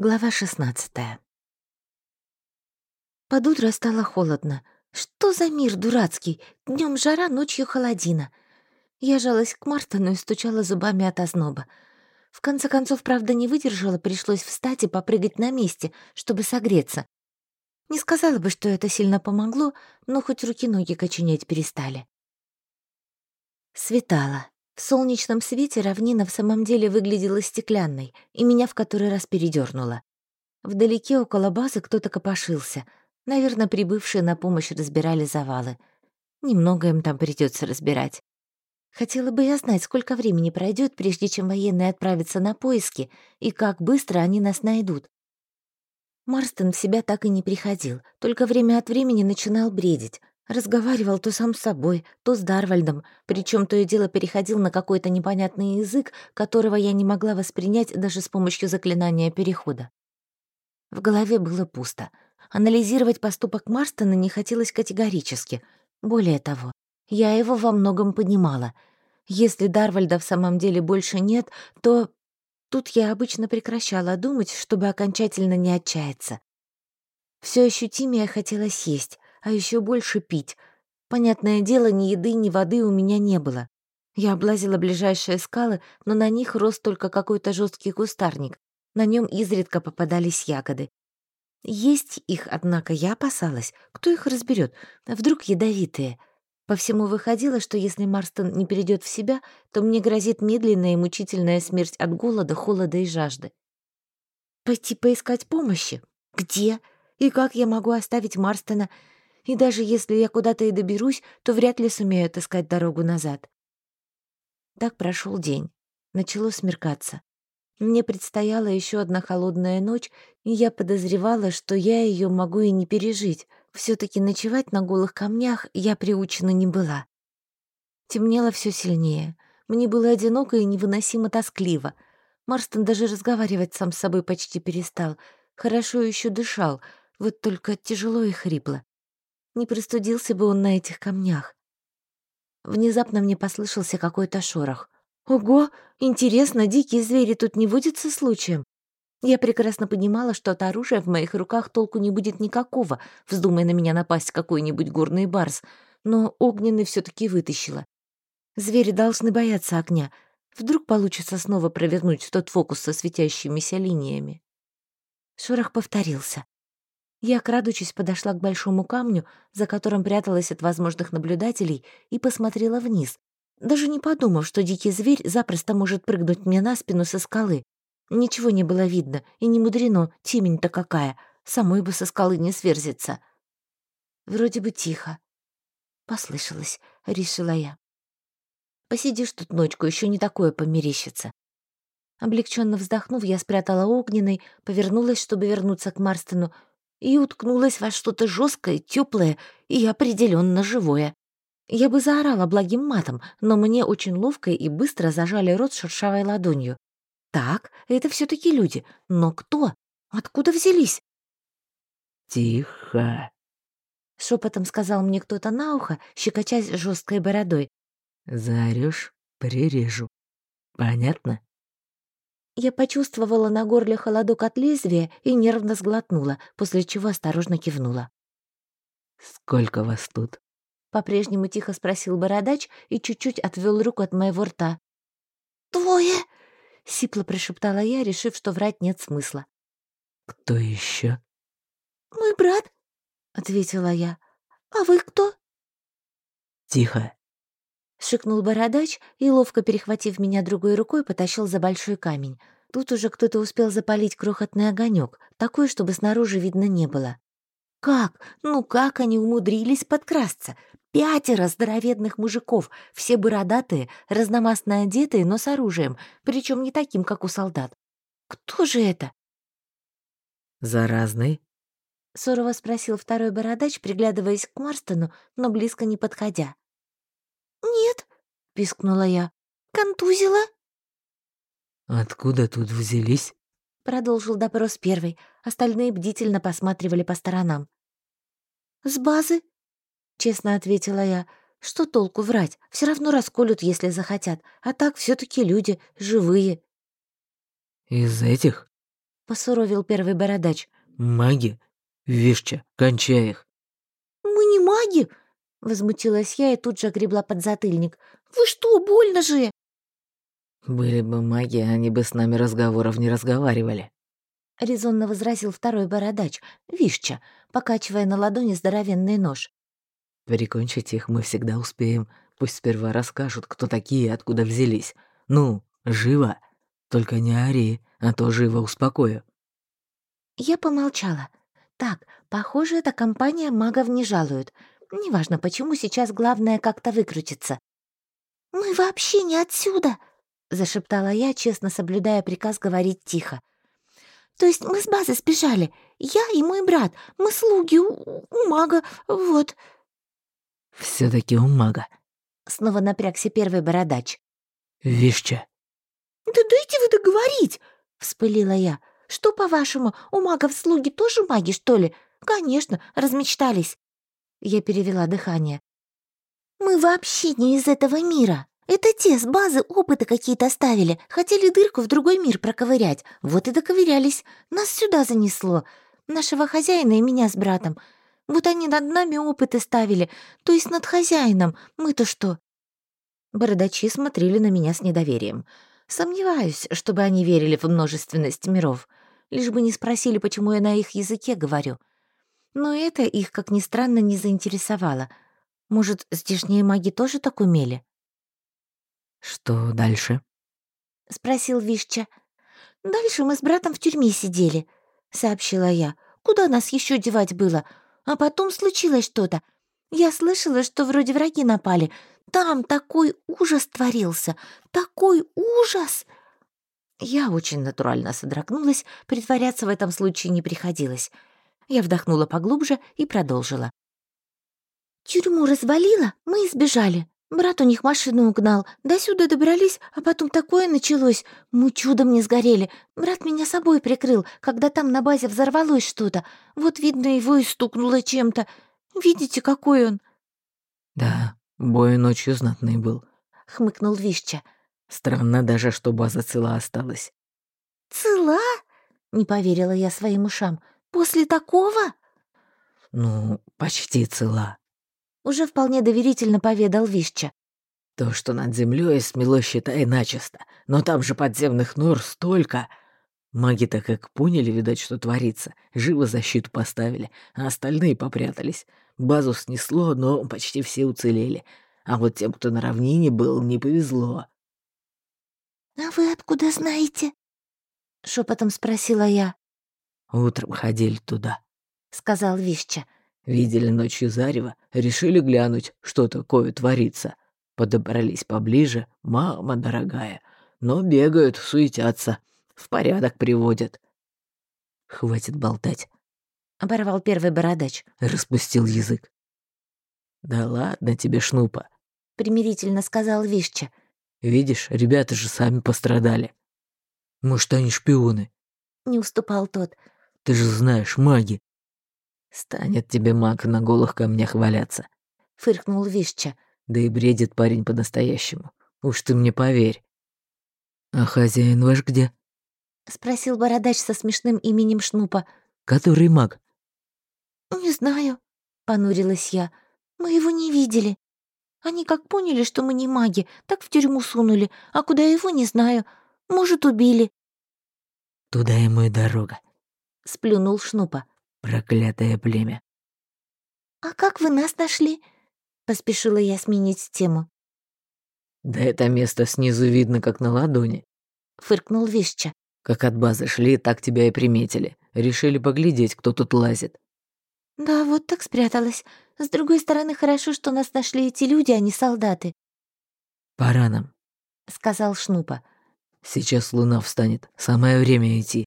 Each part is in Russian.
Глава 16 Под утро стало холодно. Что за мир дурацкий? Днем жара, ночью холодина. Я жалась к Мартону и стучала зубами от озноба. В конце концов, правда, не выдержала, пришлось встать и попрыгать на месте, чтобы согреться. Не сказала бы, что это сильно помогло, но хоть руки-ноги коченеть перестали. Светало. В солнечном свете равнина в самом деле выглядела стеклянной, и меня в который раз передернуло. Вдалеке около базы кто-то копошился. Наверное, прибывшие на помощь разбирали завалы. Немного им там придется разбирать. Хотела бы я знать, сколько времени пройдет, прежде чем военные отправятся на поиски, и как быстро они нас найдут. Марстон в себя так и не приходил, только время от времени начинал бредить. Разговаривал то сам с собой, то с Дарвальдом, причем то и дело переходил на какой-то непонятный язык, которого я не могла воспринять даже с помощью заклинания перехода. В голове было пусто. Анализировать поступок Марстона не хотелось категорически. Более того, я его во многом понимала. Если Дарвальда в самом деле больше нет, то... Тут я обычно прекращала думать, чтобы окончательно не отчаяться. Все ощутимее хотелось есть, а еще больше пить. Понятное дело, ни еды, ни воды у меня не было. Я облазила ближайшие скалы, но на них рос только какой-то жесткий кустарник. На нем изредка попадались ягоды. Есть их, однако, я опасалась. Кто их разберет? Вдруг ядовитые? По всему выходило, что если Марстон не перейдет в себя, то мне грозит медленная и мучительная смерть от голода, холода и жажды. Пойти поискать помощи? Где? И как я могу оставить Марстона и даже если я куда-то и доберусь, то вряд ли сумею отыскать дорогу назад. Так прошел день. Начало смеркаться. Мне предстояла еще одна холодная ночь, и я подозревала, что я ее могу и не пережить. все таки ночевать на голых камнях я приучена не была. Темнело все сильнее. Мне было одиноко и невыносимо тоскливо. Марстон даже разговаривать сам с собой почти перестал. Хорошо еще дышал, вот только тяжело и хрипло. Не простудился бы он на этих камнях. Внезапно мне послышался какой-то шорох. «Ого! Интересно, дикие звери тут не водятся случаем?» Я прекрасно понимала, что от оружия в моих руках толку не будет никакого, вздумая на меня напасть какой-нибудь горный барс, но огненный все таки вытащила. Звери должны бояться огня. Вдруг получится снова провернуть тот фокус со светящимися линиями. Шорох повторился. Я, крадучись, подошла к большому камню, за которым пряталась от возможных наблюдателей, и посмотрела вниз, даже не подумав, что дикий зверь запросто может прыгнуть мне на спину со скалы. Ничего не было видно, и не мудрено, темень-то какая, самой бы со скалы не сверзиться. Вроде бы тихо. Послышалось, решила я. Посидишь тут ночку, еще не такое померещится. Облегченно вздохнув, я спрятала огненный, повернулась, чтобы вернуться к Марстону, и уткнулась во что-то жесткое, теплое и определенно живое. Я бы заорала благим матом, но мне очень ловко и быстро зажали рот шершавой ладонью. Так, это все таки люди. Но кто? Откуда взялись? «Тихо!» — шепотом сказал мне кто-то на ухо, щекочась жесткой бородой. «Заорёшь — прирежу. Понятно?» Я почувствовала на горле холодок от лезвия и нервно сглотнула, после чего осторожно кивнула. «Сколько вас тут?» По-прежнему тихо спросил бородач и чуть-чуть отвел руку от моего рта. «Двое!» — сипло прошептала я, решив, что врать нет смысла. «Кто еще? «Мой брат», — ответила я. «А вы кто?» «Тихо!» — шикнул бородач и, ловко перехватив меня другой рукой, потащил за большой камень. Тут уже кто-то успел запалить крохотный огонек, такой, чтобы снаружи видно не было. Как? Ну как они умудрились подкрасться? Пятеро здоровенных мужиков, все бородатые, разномастно одетые, но с оружием, причем не таким, как у солдат. Кто же это? «Заразный?» — сурово спросил второй бородач, приглядываясь к Марстону, но близко не подходя. Пискнула я. «Контузила?» «Откуда тут взялись?» — продолжил допрос первый. Остальные бдительно посматривали по сторонам. «С базы?» — честно ответила я. «Что толку врать? Все равно расколют, если захотят. А так все таки люди, живые». «Из этих?» посуровил первый бородач. Маги? Вишча, кончай их. Мы не маги, возмутилась я и тут же огребла под затыльник. Вы что, больно же? Были бы маги, они бы с нами разговоров не разговаривали. Резонно возразил второй бородач, Вишча, покачивая на ладони здоровенный нож. Прикончить их мы всегда успеем. Пусть сперва расскажут, кто такие и откуда взялись. Ну, живо. Только не ори, а то живо успокою. Я помолчала. Так, похоже, эта компания магов не жалует. Неважно, почему сейчас главное как-то выкрутиться. «Мы вообще не отсюда!» — зашептала я, честно соблюдая приказ говорить тихо. «То есть мы с базы сбежали. Я и мой брат. Мы слуги у, у мага. Вот». все таки у мага». Снова напрягся первый бородач. «Вишча». «Да дайте вы договорить!» — вспылила я. «Что, по-вашему, у магов слуги тоже маги, что ли? Конечно, размечтались». Я перевела дыхание. «Мы вообще не из этого мира. Это те с базы опыты какие-то оставили. Хотели дырку в другой мир проковырять. Вот и доковырялись. Нас сюда занесло. Нашего хозяина и меня с братом. Вот они над нами опыты ставили. То есть над хозяином. Мы-то что?» Бородачи смотрели на меня с недоверием. Сомневаюсь, чтобы они верили в множественность миров. Лишь бы не спросили, почему я на их языке говорю. Но это их, как ни странно, не заинтересовало. Может, здешние маги тоже так умели? «Что дальше?» — спросил Вишча. «Дальше мы с братом в тюрьме сидели», — сообщила я. «Куда нас еще девать было? А потом случилось что-то. Я слышала, что вроде враги напали. Там такой ужас творился, такой ужас!» Я очень натурально содрогнулась, притворяться в этом случае не приходилось. Я вдохнула поглубже и продолжила. «Тюрьму развалила, мы и сбежали. Брат у них машину угнал. До сюда добрались, а потом такое началось. Мы чудом не сгорели. Брат меня собой прикрыл, когда там на базе взорвалось что-то. Вот, видно, его и стукнуло чем-то. Видите, какой он?» «Да, бой ночью знатный был», — хмыкнул Вишча. «Странно даже, что база цела осталась». «Цела?» — не поверила я своим ушам. «После такого?» «Ну, почти цела», уже вполне доверительно поведал Вишча. То, что над землей смело, считай, начисто. Но там же подземных нор столько. Маги-то как поняли, видать, что творится. Живо защиту поставили, а остальные попрятались. Базу снесло, но почти все уцелели. А вот тем, кто на равнине был, не повезло. «А вы откуда знаете?» — шепотом спросила я. «Утром ходили туда», — сказал Вишча. Видели ночью зарево, решили глянуть, что такое творится. Подобрались поближе, мама дорогая. Но бегают, суетятся, в порядок приводят. Хватит болтать. Оборвал первый бородач. Распустил язык. Да ладно тебе, Шнупа. Примирительно сказал Вишча. Видишь, ребята же сами пострадали. Может, они шпионы? Не уступал тот. Ты же знаешь, маги. Станет тебе маг на голых камнях валяться. Фыркнул Вишча. Да и бредит парень по-настоящему. Уж ты мне поверь. А хозяин ваш где? Спросил бородач со смешным именем Шнупа. Который маг? Не знаю, понурилась я. Мы его не видели. Они как поняли, что мы не маги, так в тюрьму сунули, а куда его не знаю. Может, убили. Туда ему и дорога. Сплюнул Шнупа. Проклятое племя. «А как вы нас нашли?» — поспешила я сменить тему. «Да это место снизу видно, как на ладони», — фыркнул Вишча. «Как от базы шли, так тебя и приметили. Решили поглядеть, кто тут лазит». «Да, вот так спряталась. С другой стороны, хорошо, что нас нашли эти люди, а не солдаты». «Пора нам», — сказал Шнупа. «Сейчас луна встанет. Самое время идти».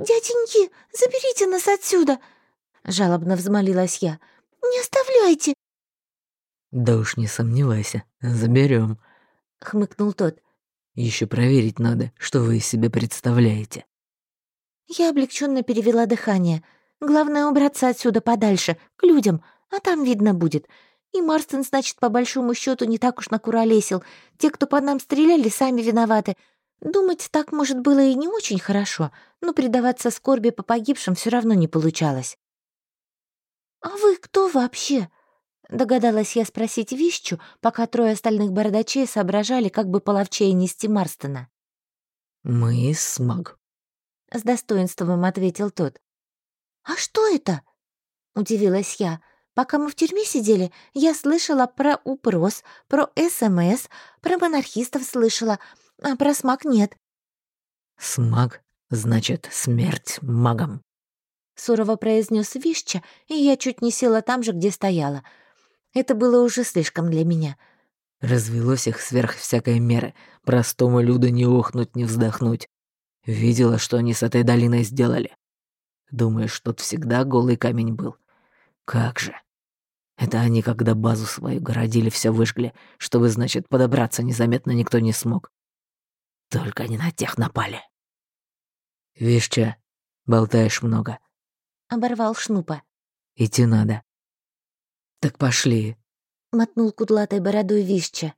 «Дяденьки, заберите нас отсюда!» — жалобно взмолилась я. «Не оставляйте!» «Да уж не сомневайся, заберем, хмыкнул тот. Еще проверить надо, что вы из себя представляете». Я облегченно перевела дыхание. Главное убраться отсюда подальше, к людям, а там видно будет. И Марстон, значит, по большому счету не так уж накуролесил. Те, кто по нам стреляли, сами виноваты. Думать так, может, было и не очень хорошо, но предаваться скорби по погибшим все равно не получалось. «А вы кто вообще?» Догадалась я спросить Вищу, пока трое остальных бородачей соображали, как бы половчее нести Марстона. «Мы смог», — с достоинством ответил тот. «А что это?» — удивилась я. «Пока мы в тюрьме сидели, я слышала про упрос, про СМС, про монархистов слышала, а про смак нет». «Смаг значит смерть магам», — сурово произнес Вища, и я чуть не села там же, где стояла — это было уже слишком для меня. Развелось их сверх всякой меры. Простому люду не охнуть, не вздохнуть. Видела, что они с этой долиной сделали. Думаешь, тут всегда голый камень был? Как же. Это они, когда базу свою городили, все выжгли, чтобы, значит, подобраться незаметно никто не смог. Только не на тех напали. Вишь, че, болтаешь много. Оборвал Шнупа. Идти надо. «Так пошли», — мотнул кудлатой бородой Вища.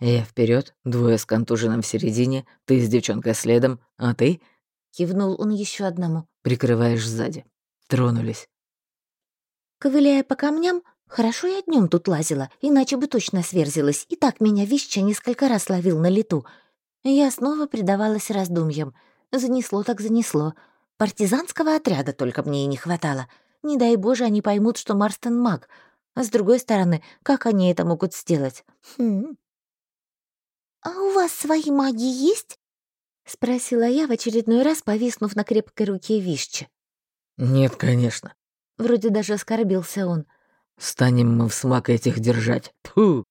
«Я вперед, двое с контуженом в середине, ты с девчонкой следом, а ты...» — кивнул он еще одному. «Прикрываешь сзади. Тронулись». Ковыляя по камням, хорошо я днем тут лазила, иначе бы точно сверзилась, и так меня Вища несколько раз ловил на лету. Я снова предавалась раздумьям. Занесло так занесло. Партизанского отряда только мне и не хватало — не дай боже, они поймут, что Марстон маг. А с другой стороны, как они это могут сделать? Хм. «А у вас свои маги есть?» — спросила я в очередной раз, повиснув на крепкой руке Вишчи. «Нет, конечно». Вроде даже оскорбился он. «Станем мы в смак этих держать. Тьфу!»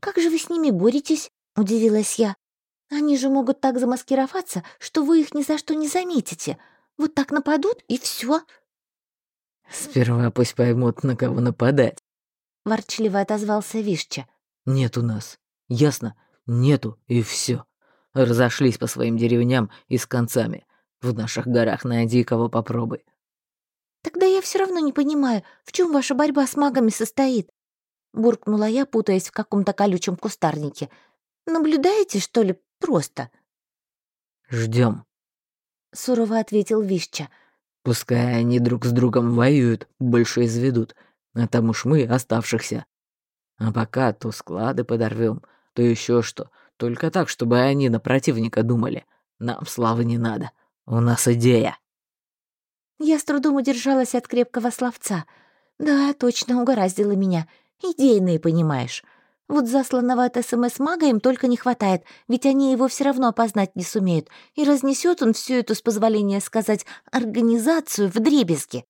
«Как же вы с ними боретесь?» — удивилась я. «Они же могут так замаскироваться, что вы их ни за что не заметите. Вот так нападут, и все. «Сперва пусть поймут, на кого нападать», — ворчливо отозвался Вишча. «Нет у нас. Ясно? Нету, и все. Разошлись по своим деревням и с концами. В наших горах найди кого попробуй». «Тогда я все равно не понимаю, в чем ваша борьба с магами состоит?» Буркнула я, путаясь в каком-то колючем кустарнике. «Наблюдаете, что ли, просто?» Ждем, сурово ответил Вишча. Пускай они друг с другом воюют, больше изведут, а там уж мы оставшихся. А пока то склады подорвем, то еще что. Только так, чтобы они на противника думали. Нам славы не надо. У нас идея. Я с трудом удержалась от крепкого словца. Да, точно угораздило меня. Идейные, понимаешь. Вот засланного от СМС-мага им только не хватает, ведь они его все равно опознать не сумеют, и разнесет он всю эту, с позволения сказать, организацию в дребезги.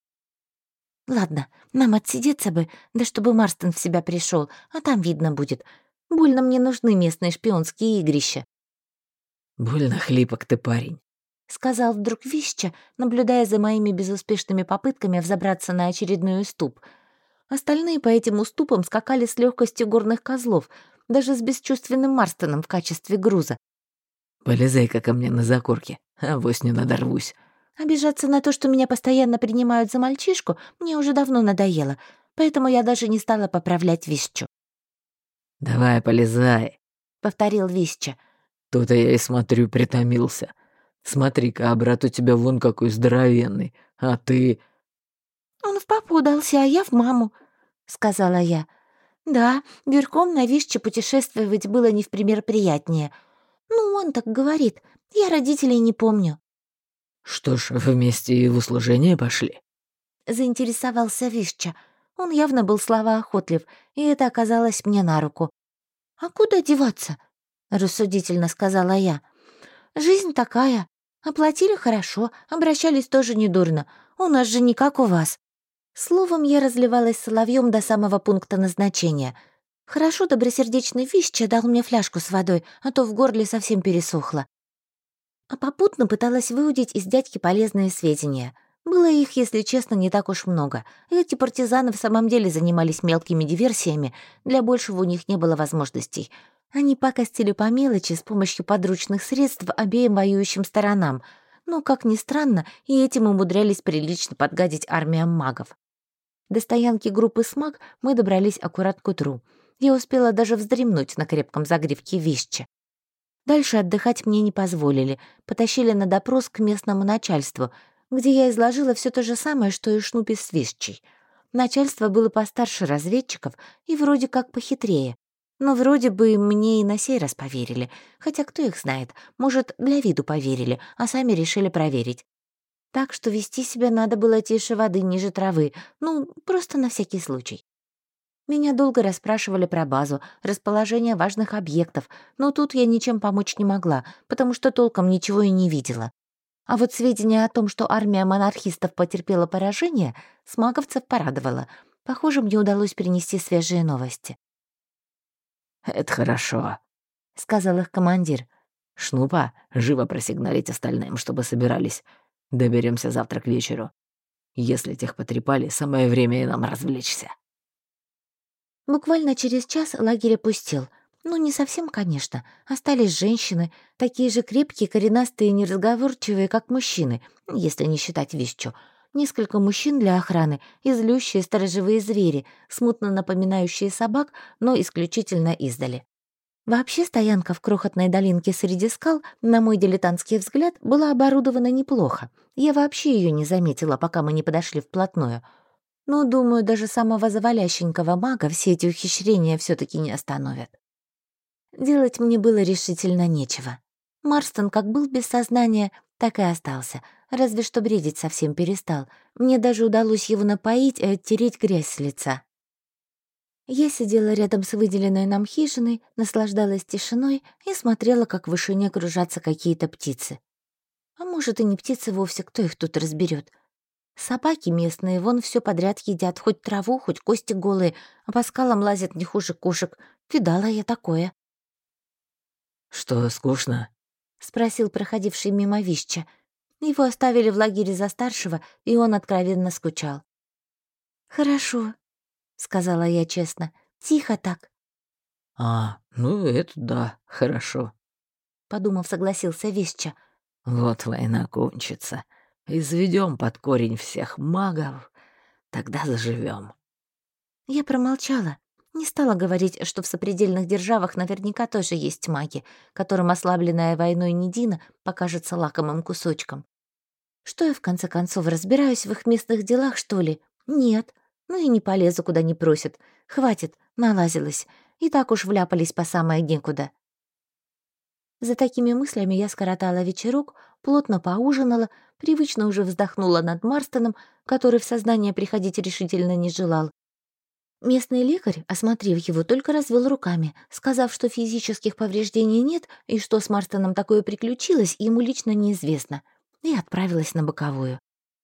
Ладно, нам отсидеться бы, да чтобы Марстон в себя пришел, а там видно будет. Больно мне нужны местные шпионские игрища. «Больно хлипок ты, парень», — сказал вдруг Вища, наблюдая за моими безуспешными попытками взобраться на очередной уступ — Остальные по этим уступам скакали с легкостью горных козлов, даже с бесчувственным Марстоном в качестве груза. «Полезай-ка ко мне на закорке, а вось не надорвусь». Обижаться на то, что меня постоянно принимают за мальчишку, мне уже давно надоело, поэтому я даже не стала поправлять Висчу. «Давай, полезай», — повторил Висча. «То-то я и смотрю, притомился. Смотри-ка, а брат у тебя вон какой здоровенный, а ты...» «Он в папу удался, а я в маму», — сказала я. «Да, верхом на Вишче путешествовать было не в пример приятнее. Ну, он так говорит. Я родителей не помню». «Что ж, вместе и в услужение пошли?» Заинтересовался Вишча. Он явно был словоохотлив, и это оказалось мне на руку. «А куда деваться?» — рассудительно сказала я. «Жизнь такая. Оплатили хорошо, обращались тоже недурно. У нас же не как у вас». Словом, я разливалась соловьем до самого пункта назначения. Хорошо добросердечный Вища дал мне фляжку с водой, а то в горле совсем пересохло. А попутно пыталась выудить из дядьки полезные сведения. Было их, если честно, не так уж много. Эти партизаны в самом деле занимались мелкими диверсиями, для большего у них не было возможностей. Они пакостили по мелочи с помощью подручных средств обеим воюющим сторонам — но, как ни странно, и этим умудрялись прилично подгадить армиям магов. До стоянки группы СМАГ мы добрались аккурат к утру. Я успела даже вздремнуть на крепком загривке вещи. Дальше отдыхать мне не позволили, потащили на допрос к местному начальству, где я изложила все то же самое, что и Шнупи с Висчей. Начальство было постарше разведчиков и вроде как похитрее. Но вроде бы мне и на сей раз поверили, хотя кто их знает, может, для виду поверили, а сами решили проверить. Так что вести себя надо было тише воды, ниже травы, ну, просто на всякий случай. Меня долго расспрашивали про базу, расположение важных объектов, но тут я ничем помочь не могла, потому что толком ничего и не видела. А вот сведения о том, что армия монархистов потерпела поражение, смаговцев порадовало. Похоже, мне удалось перенести свежие новости. «Это хорошо», — сказал их командир. «Шнупа, живо просигналить остальным, чтобы собирались. Доберемся завтра к вечеру. Если тех потрепали, самое время и нам развлечься». Буквально через час лагерь опустел. Ну, не совсем, конечно. Остались женщины, такие же крепкие, коренастые и неразговорчивые, как мужчины, если не считать вещу. Несколько мужчин для охраны и злющие сторожевые звери, смутно напоминающие собак, но исключительно издали. Вообще стоянка в крохотной долинке среди скал, на мой дилетантский взгляд, была оборудована неплохо. Я вообще ее не заметила, пока мы не подошли вплотную — но, думаю, даже самого завалященького мага все эти ухищрения все таки не остановят. Делать мне было решительно нечего. Марстон как был без сознания, так и остался, разве что бредить совсем перестал. Мне даже удалось его напоить и оттереть грязь с лица. Я сидела рядом с выделенной нам хижиной, наслаждалась тишиной и смотрела, как в вышине кружатся какие-то птицы. А может, и не птицы вовсе, кто их тут разберет. Собаки местные вон все подряд едят, хоть траву, хоть кости голые, а по скалам лазят не хуже кошек. Видала я такое. «Что, скучно?» — спросил проходивший мимо Вища. Его оставили в лагере за старшего, и он откровенно скучал. «Хорошо», — сказала я честно. «Тихо так». «А, ну это да, хорошо», — подумав, согласился Веща. «Вот война кончится. Изведем под корень всех магов, тогда заживем. Я промолчала. Не стала говорить, что в сопредельных державах наверняка тоже есть маги, которым ослабленная войной Недина покажется лакомым кусочком. Что я, в конце концов, разбираюсь в их местных делах, что ли? Нет. Ну и не полезу, куда не просят. Хватит, налазилась. И так уж вляпались по самое некуда. За такими мыслями я скоротала вечерок, плотно поужинала, привычно уже вздохнула над Марстоном, который в сознание приходить решительно не желал. Местный лекарь, осмотрев его, только развел руками, сказав, что физических повреждений нет и что с Марстоном такое приключилось, ему лично неизвестно, и отправилась на боковую.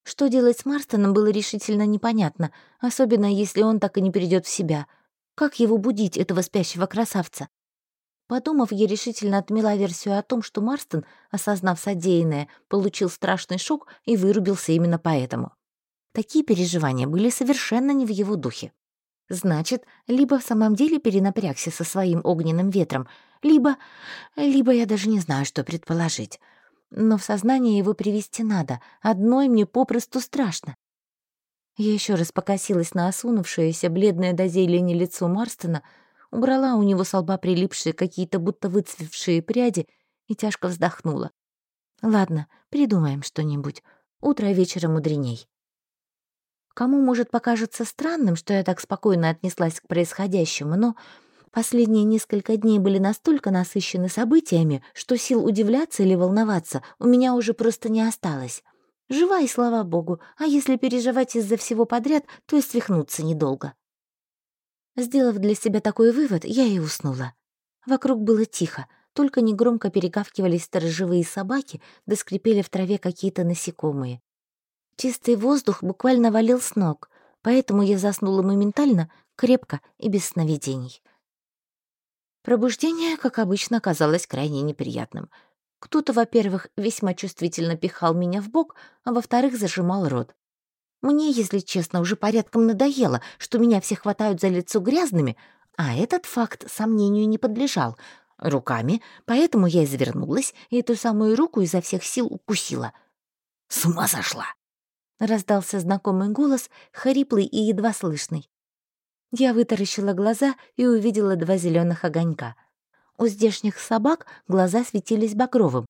Что делать с Марстоном было решительно непонятно, особенно если он так и не придет в себя. Как его будить, этого спящего красавца? Подумав, я решительно отмела версию о том, что Марстон, осознав содеянное, получил страшный шок и вырубился именно поэтому. Такие переживания были совершенно не в его духе. Значит, либо в самом деле перенапрягся со своим огненным ветром, либо... либо я даже не знаю, что предположить. Но в сознание его привести надо. Одной мне попросту страшно. Я еще раз покосилась на осунувшееся, бледное до зелени лицо Марстона, убрала у него с лба прилипшие какие-то будто выцвевшие пряди и тяжко вздохнула. «Ладно, придумаем что-нибудь. Утро вечера мудреней». Кому, может, покажется странным, что я так спокойно отнеслась к происходящему, но последние несколько дней были настолько насыщены событиями, что сил удивляться или волноваться у меня уже просто не осталось. Жива и слава богу, а если переживать из-за всего подряд, то и свихнуться недолго. Сделав для себя такой вывод, я и уснула. Вокруг было тихо, только негромко перегавкивались сторожевые собаки, да в траве какие-то насекомые. Чистый воздух буквально валил с ног, поэтому я заснула моментально, крепко и без сновидений. Пробуждение, как обычно, оказалось крайне неприятным. Кто-то, во-первых, весьма чувствительно пихал меня в бок, а во-вторых, зажимал рот. Мне, если честно, уже порядком надоело, что меня все хватают за лицо грязными, а этот факт сомнению не подлежал. Руками, поэтому я извернулась и эту самую руку изо всех сил укусила. «С ума сошла!» — раздался знакомый голос, хриплый и едва слышный. Я вытаращила глаза и увидела два зеленых огонька. У здешних собак глаза светились багровым.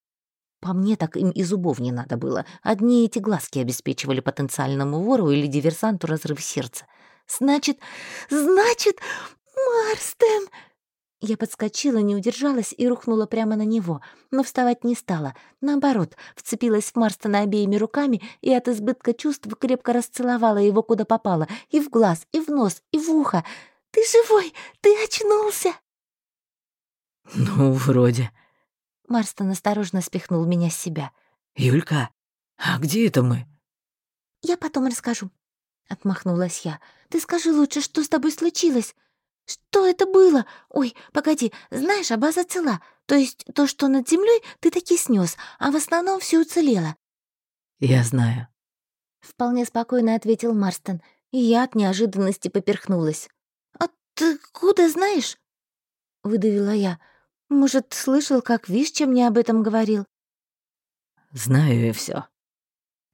По мне так им и зубов не надо было. Одни эти глазки обеспечивали потенциальному вору или диверсанту разрыв сердца. Значит, значит, Марстен! Я подскочила, не удержалась и рухнула прямо на него, но вставать не стала. Наоборот, вцепилась в Марстона обеими руками и от избытка чувств крепко расцеловала его куда попало, и в глаз, и в нос, и в ухо. «Ты живой! Ты очнулся!» «Ну, вроде». Марстон осторожно спихнул меня с себя. «Юлька, а где это мы?» «Я потом расскажу», — отмахнулась я. «Ты скажи лучше, что с тобой случилось? Что это было? Ой, погоди, знаешь, а база цела. То есть то, что над землей, ты таки снес, а в основном все уцелело». «Я знаю», — вполне спокойно ответил Марстон, и я от неожиданности поперхнулась. «А ты куда знаешь?» — выдавила я. «Может, слышал, как Вишча мне об этом говорил?» «Знаю и все.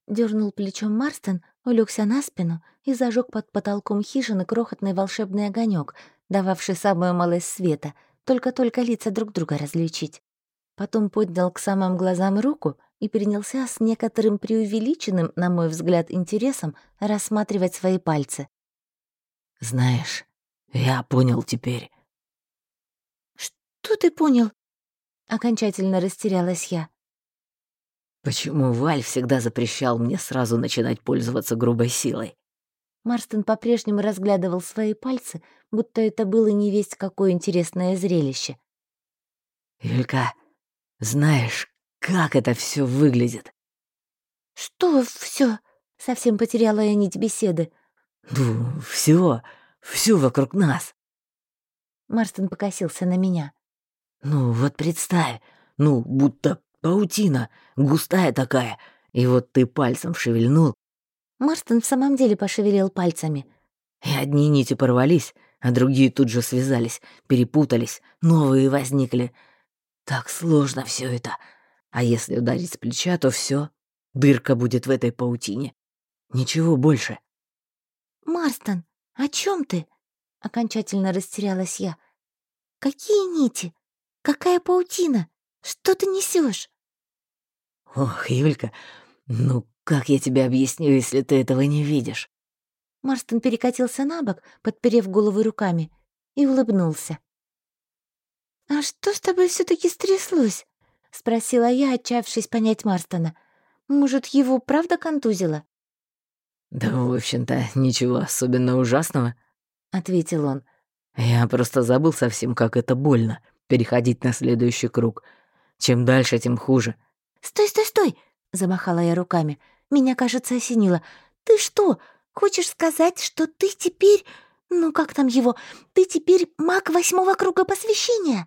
Дернул плечом Марстон, улегся на спину и зажег под потолком хижины крохотный волшебный огонек, дававший самую малость света, только-только лица друг друга различить. Потом поднял к самым глазам руку и принялся с некоторым преувеличенным, на мой взгляд, интересом рассматривать свои пальцы. «Знаешь, я понял теперь». «Что ты понял?» Окончательно растерялась я. Почему Валь всегда запрещал мне сразу начинать пользоваться грубой силой? Марстон по-прежнему разглядывал свои пальцы, будто это было не весть какое интересное зрелище. «Юлька, знаешь, как это все выглядит?» «Что все? Совсем потеряла я нить беседы. «Ну, все, все вокруг нас». Марстон покосился на меня. «Ну, вот представь, ну, будто паутина, густая такая, и вот ты пальцем шевельнул, Марстон в самом деле пошевелил пальцами. И одни нити порвались, а другие тут же связались, перепутались, новые возникли. Так сложно все это. А если ударить с плеча, то все, дырка будет в этой паутине. Ничего больше. «Марстон, о чем ты?» — окончательно растерялась я. «Какие нити? Какая паутина? Что ты несешь? «Ох, Юлька, ну как я тебе объясню, если ты этого не видишь?» Марстон перекатился на бок, подперев голову руками, и улыбнулся. «А что с тобой все таки стряслось?» — спросила я, отчаявшись понять Марстона. «Может, его правда контузило?» «Да, в общем-то, ничего особенно ужасного», — ответил он. «Я просто забыл совсем, как это больно — переходить на следующий круг. Чем дальше, тем хуже». «Стой, стой, стой!» — замахала я руками. Меня, кажется, осенило. «Ты что, хочешь сказать, что ты теперь... Ну, как там его? Ты теперь маг восьмого круга посвящения?»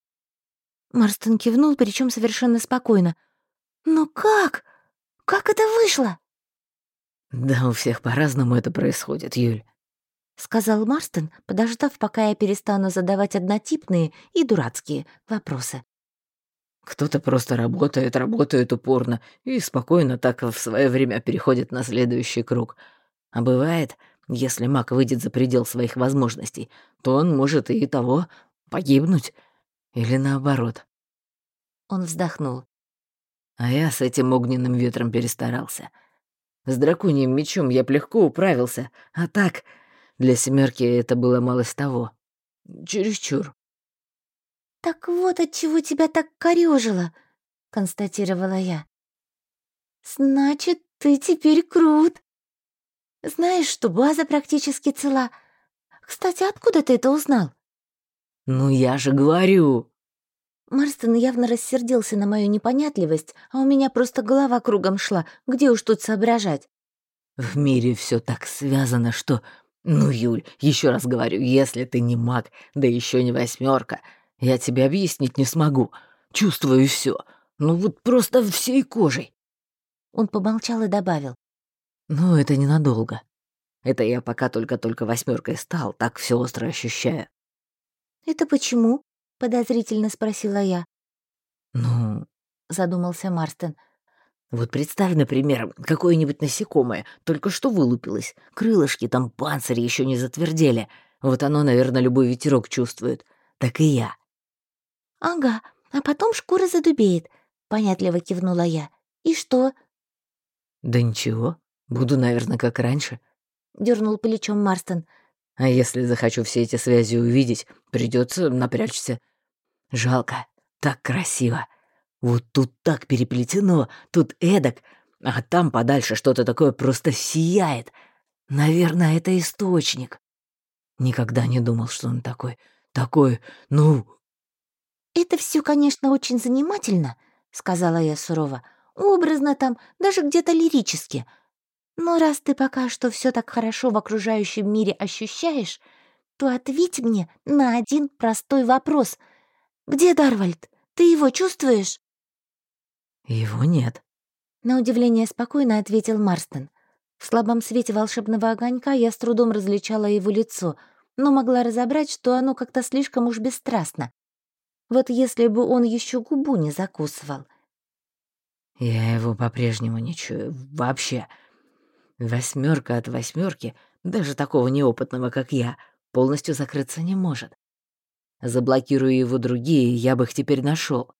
Марстон кивнул, причем совершенно спокойно. «Но как? Как это вышло?» «Да у всех по-разному это происходит, Юль», — сказал Марстон, подождав, пока я перестану задавать однотипные и дурацкие вопросы. Кто-то просто работает, работает упорно и спокойно так в свое время переходит на следующий круг. А бывает, если маг выйдет за предел своих возможностей, то он может и того погибнуть. Или наоборот. Он вздохнул. А я с этим огненным ветром перестарался. С драконьим мечом я легко управился, а так для семерки это было мало с того. Чересчур. «Так вот от чего тебя так корёжило», — констатировала я. «Значит, ты теперь крут. Знаешь, что база практически цела. Кстати, откуда ты это узнал?» «Ну я же говорю!» Марстон явно рассердился на мою непонятливость, а у меня просто голова кругом шла. Где уж тут соображать? «В мире все так связано, что...» «Ну, Юль, еще раз говорю, если ты не маг, да еще не восьмерка, я тебе объяснить не смогу. Чувствую все. Ну вот просто всей кожей. Он помолчал и добавил. Ну, это ненадолго. Это я пока только-только восьмеркой стал, так все остро ощущаю. Это почему? подозрительно спросила я. Ну, задумался Марстон. Вот представь, например, какое-нибудь насекомое только что вылупилось. Крылышки там, панцири еще не затвердели. Вот оно, наверное, любой ветерок чувствует. Так и я. «Ага, а потом шкура задубеет», — понятливо кивнула я. «И что?» «Да ничего, буду, наверное, как раньше», — дернул плечом Марстон. «А если захочу все эти связи увидеть, придется напрячься. Жалко, так красиво. Вот тут так переплетено, тут эдак, а там подальше что-то такое просто сияет. Наверное, это источник. Никогда не думал, что он такой, такой, ну...» «Это все, конечно, очень занимательно», — сказала я сурово. «Образно там, даже где-то лирически. Но раз ты пока что все так хорошо в окружающем мире ощущаешь, то ответь мне на один простой вопрос. Где Дарвальд? Ты его чувствуешь?» «Его нет», — на удивление спокойно ответил Марстон. В слабом свете волшебного огонька я с трудом различала его лицо, но могла разобрать, что оно как-то слишком уж бесстрастно. Вот если бы он еще губу не закусывал. «Я его по-прежнему не чую. Вообще. Восьмерка от восьмерки, даже такого неопытного, как я, полностью закрыться не может. Заблокируя его другие, я бы их теперь нашел.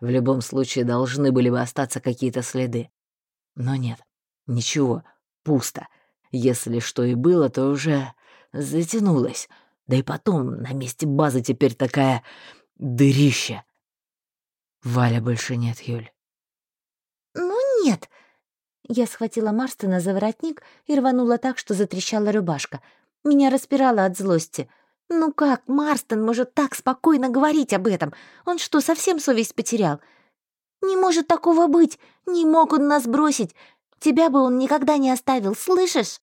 В любом случае должны были бы остаться какие-то следы. Но нет, ничего, пусто. Если что и было, то уже затянулось. Да и потом, на месте базы теперь такая дырища. Валя больше нет, Юль. «Ну нет!» Я схватила Марстона за воротник и рванула так, что затрещала рубашка. Меня распирало от злости. «Ну как Марстон может так спокойно говорить об этом? Он что, совсем совесть потерял?» «Не может такого быть! Не мог он нас бросить! Тебя бы он никогда не оставил, слышишь?»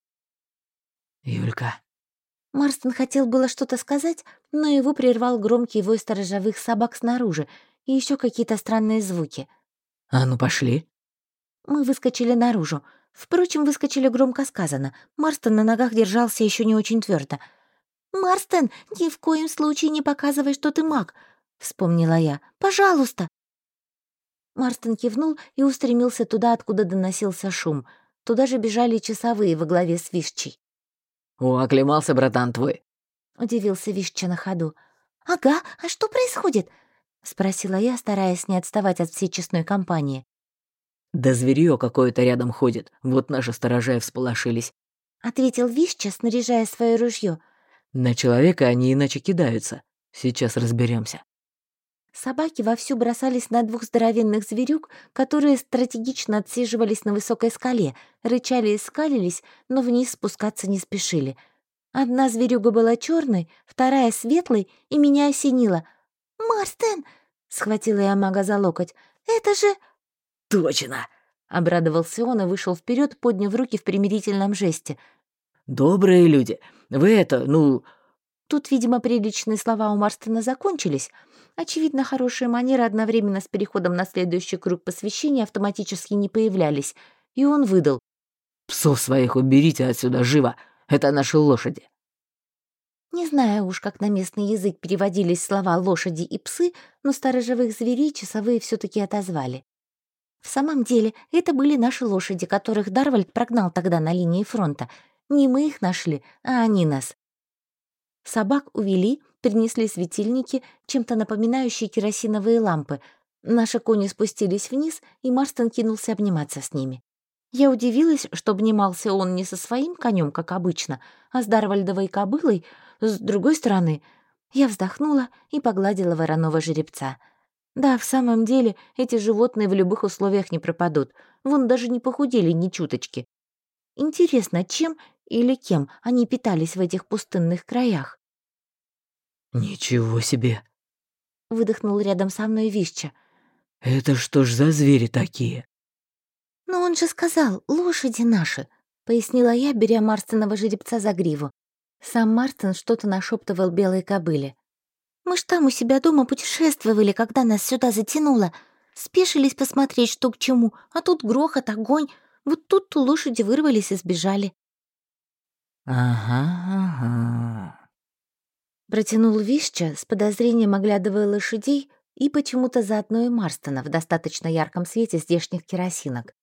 «Юлька». Марстон хотел было что-то сказать, но его прервал громкий вой сторожевых собак снаружи и еще какие-то странные звуки. «А ну, пошли!» Мы выскочили наружу. Впрочем, выскочили громко сказано. Марстон на ногах держался еще не очень твердо. «Марстон, ни в коем случае не показывай, что ты маг», — вспомнила я. «Пожалуйста». Марстон кивнул и устремился туда, откуда доносился шум. Туда же бежали часовые во главе с Вишчей. «О, оклемался братан твой!» — удивился Вишча на ходу. «Ага, а что происходит?» — спросила я, стараясь не отставать от всей честной компании. «Да зверьё какое-то рядом ходит, вот наши сторожа всполошились», — ответил Вишча, снаряжая свое ружье. «На человека они иначе кидаются. Сейчас разберемся. Собаки вовсю бросались на двух здоровенных зверюк, которые стратегично отсиживались на высокой скале, рычали и скалились, но вниз спускаться не спешили. Одна зверюга была черной, вторая — светлой, и меня осенило. «Марстен!» — схватила я мага за локоть. «Это же...» «Точно!» — обрадовался он и вышел вперед, подняв руки в примирительном жесте. «Добрые люди! Вы это, ну...» Тут, видимо, приличные слова у Марстона закончились — Очевидно, хорошие манеры одновременно с переходом на следующий круг посвящения автоматически не появлялись, и он выдал. «Псов своих уберите отсюда живо! Это наши лошади!» Не знаю уж, как на местный язык переводились слова «лошади» и «псы», но сторожевых зверей часовые все таки отозвали. В самом деле, это были наши лошади, которых Дарвальд прогнал тогда на линии фронта. Не мы их нашли, а они нас. Собак увели, принесли светильники, чем-то напоминающие керосиновые лампы. Наши кони спустились вниз, и Марстон кинулся обниматься с ними. Я удивилась, что обнимался он не со своим конем, как обычно, а с Дарвальдовой кобылой, с другой стороны. Я вздохнула и погладила вороного жеребца. Да, в самом деле, эти животные в любых условиях не пропадут. Вон даже не похудели ни чуточки. Интересно, чем или кем они питались в этих пустынных краях? «Ничего себе!» — выдохнул рядом со мной Вища. «Это что ж за звери такие?» «Но он же сказал, лошади наши», — пояснила я, беря Марстонова жеребца за гриву. Сам Марстон что-то нашептывал белой кобыле. «Мы ж там у себя дома путешествовали, когда нас сюда затянуло. Спешились посмотреть, что к чему, а тут грохот, огонь. Вот тут-то лошади вырвались и сбежали». «Ага, ага», Протянул Вишча, с подозрением оглядывая лошадей и почему-то заодно и Марстона в достаточно ярком свете здешних керосинок.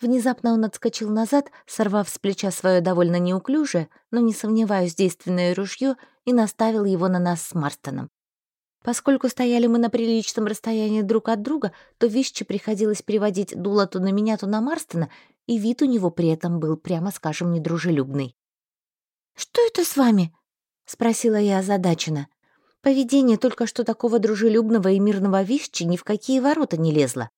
Внезапно он отскочил назад, сорвав с плеча свое довольно неуклюжее, но, не сомневаюсь, действенное ружье и наставил его на нас с Марстоном. Поскольку стояли мы на приличном расстоянии друг от друга, то Вишче приходилось переводить дуло то на меня, то на Марстона, и вид у него при этом был, прямо скажем, недружелюбный. «Что это с вами?» — спросила я озадаченно. Поведение только что такого дружелюбного и мирного Вишчи ни в какие ворота не лезло.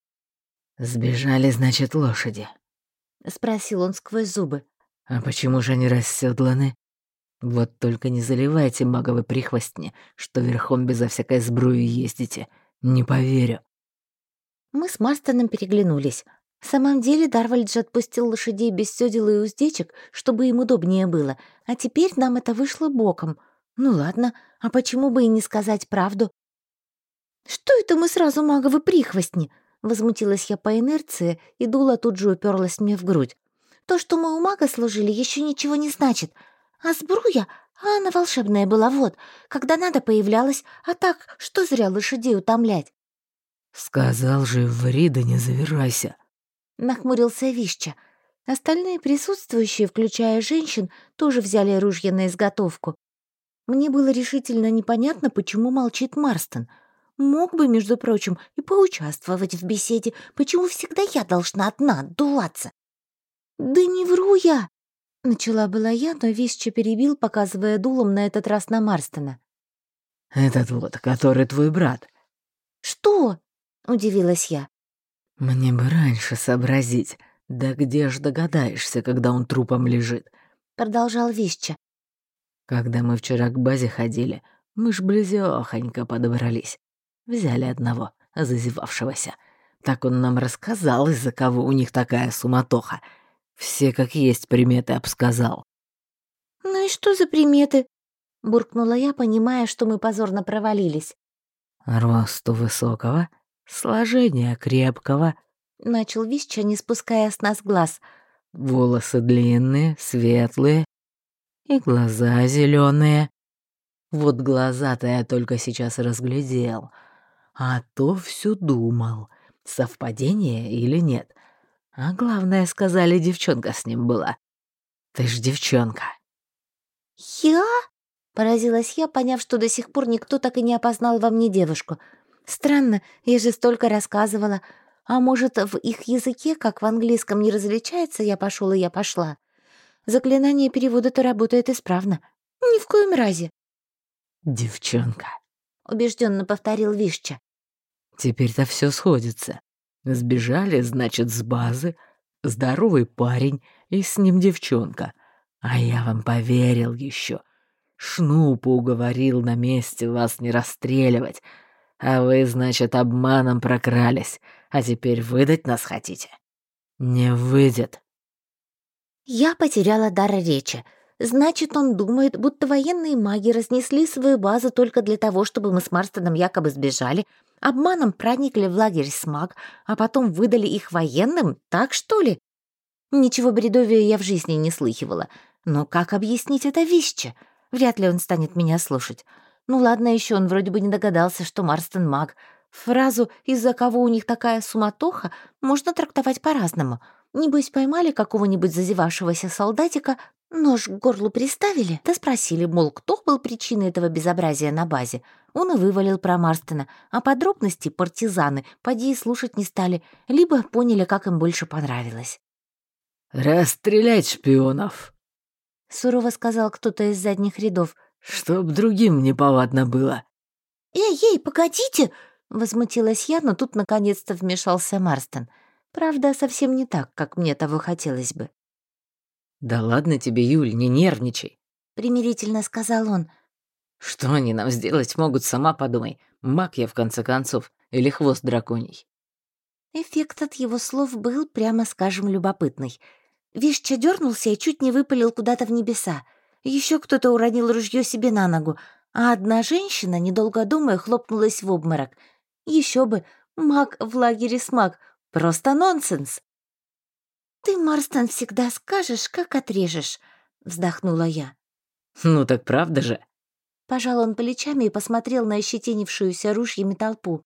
«Сбежали, значит, лошади?» — спросил он сквозь зубы. «А почему же они расседланы? Вот только не заливайте маговы прихвостни, что верхом безо всякой сбруи ездите. Не поверю». Мы с Марстоном переглянулись. В самом деле Дарвальд же отпустил лошадей без сёдел и уздечек, чтобы им удобнее было, а теперь нам это вышло боком. Ну ладно, а почему бы и не сказать правду? «Что это мы сразу маговы прихвостни?» Возмутилась я по инерции, и дула тут же уперлась мне в грудь. «То, что мы у мага служили, еще ничего не значит. А сбруя, а она волшебная была, вот. Когда надо, появлялась, а так, что зря лошадей утомлять?» «Сказал же, ври да не завирайся», — нахмурился Вища. Остальные присутствующие, включая женщин, тоже взяли ружья на изготовку. Мне было решительно непонятно, почему молчит Марстон. Мог бы, между прочим, и поучаствовать в беседе. Почему всегда я должна одна отдуваться? «Да не вру я!» Начала была я, но Висча перебил, показывая дулом на этот раз на Марстона. «Этот вот, который твой брат». «Что?» — удивилась я. «Мне бы раньше сообразить. Да где ж догадаешься, когда он трупом лежит?» — продолжал Висча. «Когда мы вчера к базе ходили, мы ж близёхонько подобрались. Взяли одного, зазевавшегося. Так он нам рассказал, из-за кого у них такая суматоха. Все как есть приметы обсказал. «Ну и что за приметы?» — буркнула я, понимая, что мы позорно провалились. «Росту высокого, сложения крепкого», — начал Вища, не спуская с нас глаз. «Волосы длинные, светлые и глаза зеленые. Вот глаза-то я только сейчас разглядел, а то все думал, совпадение или нет. А главное, сказали, девчонка с ним была. Ты ж девчонка. «Я?» — поразилась я, поняв, что до сих пор никто так и не опознал во мне девушку. Странно, я же столько рассказывала. А может, в их языке, как в английском, не различается «я пошел и я пошла»? Заклинание перевода-то работает исправно. Ни в коем разе. «Девчонка», — убежденно повторил Вишча. «Теперь-то все сходится. Сбежали, значит, с базы. Здоровый парень, и с ним девчонка. А я вам поверил еще. Шнупу уговорил на месте вас не расстреливать. А вы, значит, обманом прокрались. А теперь выдать нас хотите? Не выйдет». Я потеряла дар речи. Значит, он думает, будто военные маги разнесли свою базу только для того, чтобы мы с Марстоном якобы сбежали, обманом проникли в лагерь СМАГ, а потом выдали их военным, так что ли? Ничего бредовия я в жизни не слыхивала. Но как объяснить это вище? Вряд ли он станет меня слушать. Ну ладно, еще он вроде бы не догадался, что Марстон маг. Фразу «из-за кого у них такая суматоха» можно трактовать по-разному. Небось, поймали какого-нибудь зазевавшегося солдатика, Нож к горлу приставили, да спросили, мол, кто был причиной этого безобразия на базе. Он и вывалил про Марстона, а подробности партизаны поди и слушать не стали, либо поняли, как им больше понравилось. «Расстрелять шпионов!» — сурово сказал кто-то из задних рядов. «Чтоб другим неповадно было». «Эй-ей, погодите!» — возмутилась я, но тут наконец-то вмешался Марстон. Правда, совсем не так, как мне того хотелось бы. «Да ладно тебе, Юль, не нервничай», — примирительно сказал он. «Что они нам сделать могут, сама подумай. Маг я, в конце концов, или хвост драконий». Эффект от его слов был, прямо скажем, любопытный. Вишча дернулся и чуть не выпалил куда-то в небеса. Еще кто-то уронил ружье себе на ногу, а одна женщина, недолго думая, хлопнулась в обморок. Еще бы, маг в лагере смаг. Просто нонсенс. «Ты, Марстон, всегда скажешь, как отрежешь», — вздохнула я. «Ну так правда же?» Пожал он плечами и посмотрел на ощетинившуюся ружьями толпу.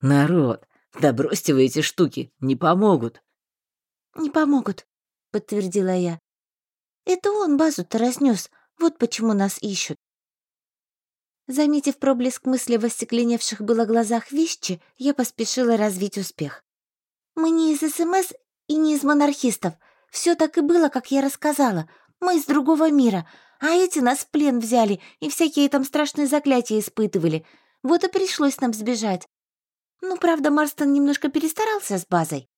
«Народ, да бросьте вы эти штуки, не помогут». «Не помогут», — подтвердила я. «Это он базу-то разнес, вот почему нас ищут». Заметив проблеск мысли в остекленевших было глазах Вищи, я поспешила развить успех. «Мы не из СМС и не из монархистов. Все так и было, как я рассказала. Мы из другого мира, а эти нас в плен взяли и всякие там страшные заклятия испытывали. Вот и пришлось нам сбежать. Ну, правда, Марстон немножко перестарался с базой».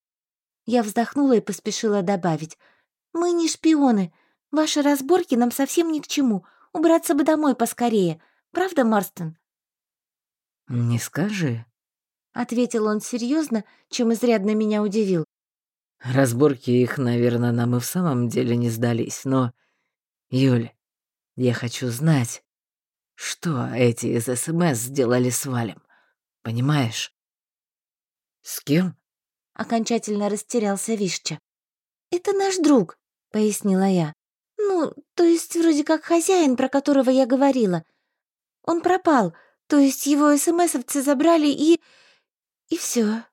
Я вздохнула и поспешила добавить. «Мы не шпионы. Ваши разборки нам совсем ни к чему. Убраться бы домой поскорее. Правда, Марстон?» «Не скажи», — ответил он серьезно, чем изрядно меня удивил. «Разборки их, наверное, нам и в самом деле не сдались, но... Юль, я хочу знать, что эти из СМС сделали с Валем. Понимаешь?» «С кем?» — окончательно растерялся Вишча. «Это наш друг», — пояснила я. «Ну, то есть вроде как хозяин, про которого я говорила. Он пропал, то есть его СМСовцы забрали и... и все.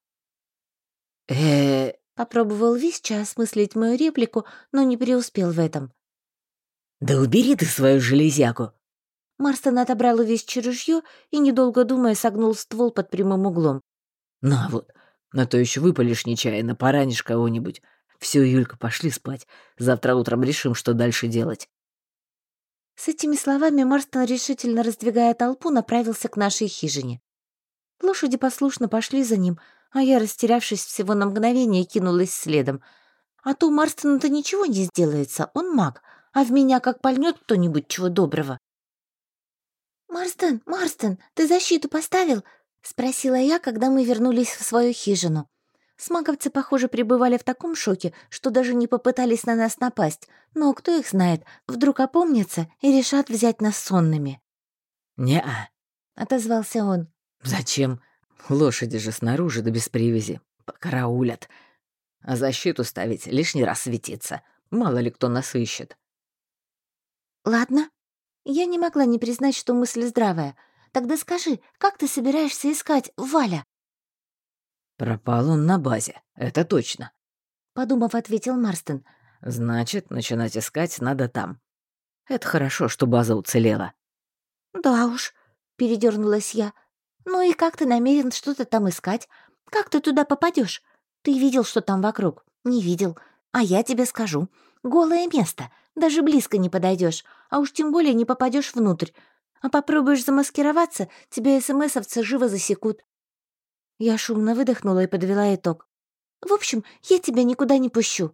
э Попробовал Висча осмыслить мою реплику, но не преуспел в этом. «Да убери ты свою железяку!» Марстон отобрал у Висча ружье и, недолго думая, согнул ствол под прямым углом. «На вот, на то еще выпалишь нечаянно, поранишь кого-нибудь. Все, Юлька, пошли спать. Завтра утром решим, что дальше делать». С этими словами Марстон, решительно раздвигая толпу, направился к нашей хижине. Лошади послушно пошли за ним, а я, растерявшись всего на мгновение, кинулась следом. А то Марстону-то ничего не сделается, он маг, а в меня как пальнет кто-нибудь чего доброго. «Марстон, Марстон, ты защиту поставил?» — спросила я, когда мы вернулись в свою хижину. Смаговцы, похоже, пребывали в таком шоке, что даже не попытались на нас напасть. Но кто их знает, вдруг опомнятся и решат взять нас сонными. «Не-а», — отозвался он. «Зачем? Лошади же снаружи да без привязи. Покараулят. А защиту ставить лишний раз светиться. Мало ли кто нас ищет». «Ладно». Я не могла не признать, что мысль здравая. Тогда скажи, как ты собираешься искать Валя? «Пропал он на базе, это точно», — подумав, ответил Марстон. «Значит, начинать искать надо там. Это хорошо, что база уцелела». «Да уж», — передернулась я. «Ну и как ты намерен что-то там искать? Как ты туда попадешь? Ты видел, что там вокруг? Не видел. А я тебе скажу. Голое место. Даже близко не подойдешь, а уж тем более не попадешь внутрь. А попробуешь замаскироваться, тебя СМСовцы живо засекут. Я шумно выдохнула и подвела итог. «В общем, я тебя никуда не пущу».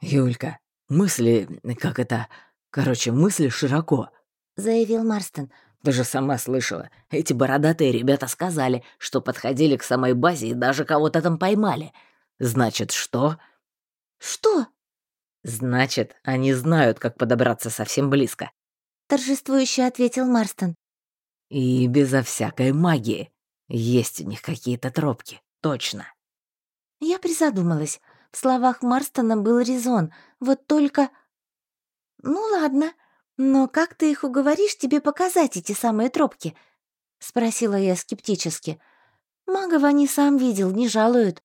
«Юлька, мысли... как это... короче, мысли широко», — заявил Марстон. «Ты же сама слышала. Эти бородатые ребята сказали, что подходили к самой базе и даже кого-то там поймали. Значит, что?» «Что?» «Значит, они знают, как подобраться совсем близко», — торжествующе ответил Марстон. «И безо всякой магии. Есть у них какие-то тропки, точно. Я призадумалась. В словах Марстона был резон. Вот только... Ну ладно, но как ты их уговоришь тебе показать эти самые тропки? Спросила я скептически. Магов они сам видел, не жалуют.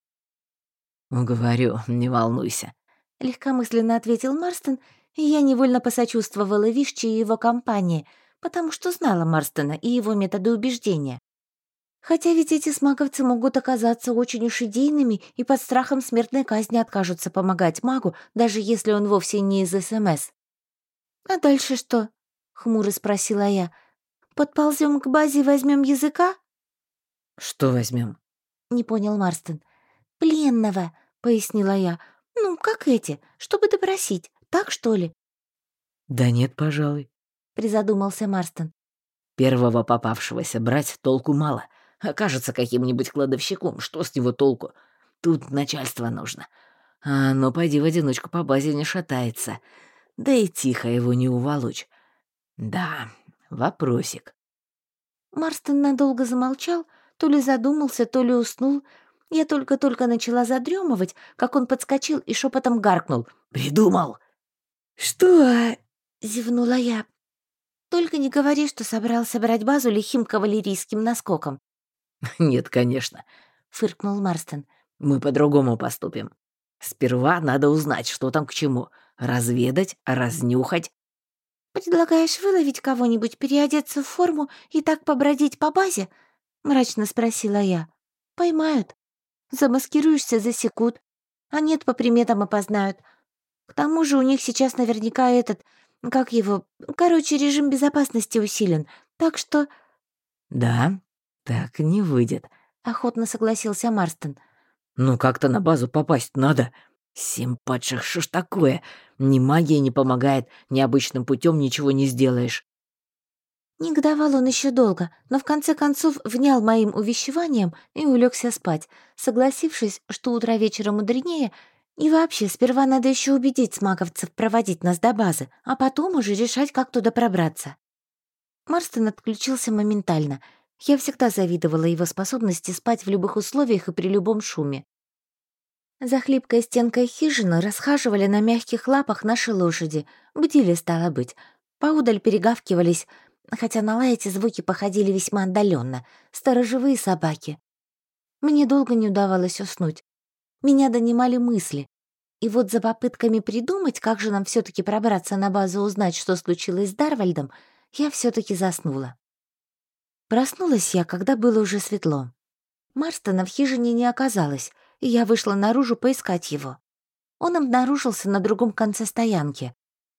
«Уговорю, не волнуйся», — легкомысленно ответил Марстон, и я невольно посочувствовала Вишчи и его компании, потому что знала Марстона и его методы убеждения. Хотя ведь эти смаговцы могут оказаться очень уж идейными и под страхом смертной казни откажутся помогать магу, даже если он вовсе не из СМС. «А дальше что?» — хмуро спросила я. «Подползем к базе и возьмем языка?» «Что возьмем? не понял Марстон. «Пленного», — пояснила я. «Ну, как эти, чтобы допросить, так что ли?» «Да нет, пожалуй», — призадумался Марстон. «Первого попавшегося брать толку мало окажется каким-нибудь кладовщиком, что с него толку? Тут начальство нужно. А ну, пойди в одиночку по базе не шатается. Да и тихо его не уволочь. Да, вопросик. Марстон надолго замолчал, то ли задумался, то ли уснул. Я только-только начала задремывать, как он подскочил и шепотом гаркнул. «Придумал!» «Что?» — зевнула я. «Только не говори, что собрался брать базу лихим кавалерийским наскоком». «Нет, конечно», — фыркнул Марстон. «Мы по-другому поступим. Сперва надо узнать, что там к чему. Разведать, разнюхать». предлагаешь выловить кого-нибудь, переодеться в форму и так побродить по базе?» — мрачно спросила я. «Поймают. Замаскируешься, засекут. А нет, по приметам опознают. К тому же у них сейчас наверняка этот, как его, короче, режим безопасности усилен. Так что...» «Да, так не выйдет», — охотно согласился Марстон. «Ну как-то на базу попасть надо. Семь падших, что ж такое? Ни магия не помогает, ни обычным путем ничего не сделаешь». Негодовал он еще долго, но в конце концов внял моим увещеванием и улегся спать, согласившись, что утро вечера мудренее, и вообще сперва надо еще убедить смаговцев проводить нас до базы, а потом уже решать, как туда пробраться. Марстон отключился моментально. Я всегда завидовала его способности спать в любых условиях и при любом шуме. За хлипкой стенкой хижины расхаживали на мягких лапах наши лошади, бдили, стало быть. Поудаль перегавкивались, хотя на эти звуки походили весьма отдаленно, сторожевые собаки. Мне долго не удавалось уснуть. Меня донимали мысли. И вот за попытками придумать, как же нам все таки пробраться на базу узнать, что случилось с Дарвальдом, я все таки заснула. Проснулась я, когда было уже светло. Марстона в хижине не оказалось, и я вышла наружу поискать его. Он обнаружился на другом конце стоянки.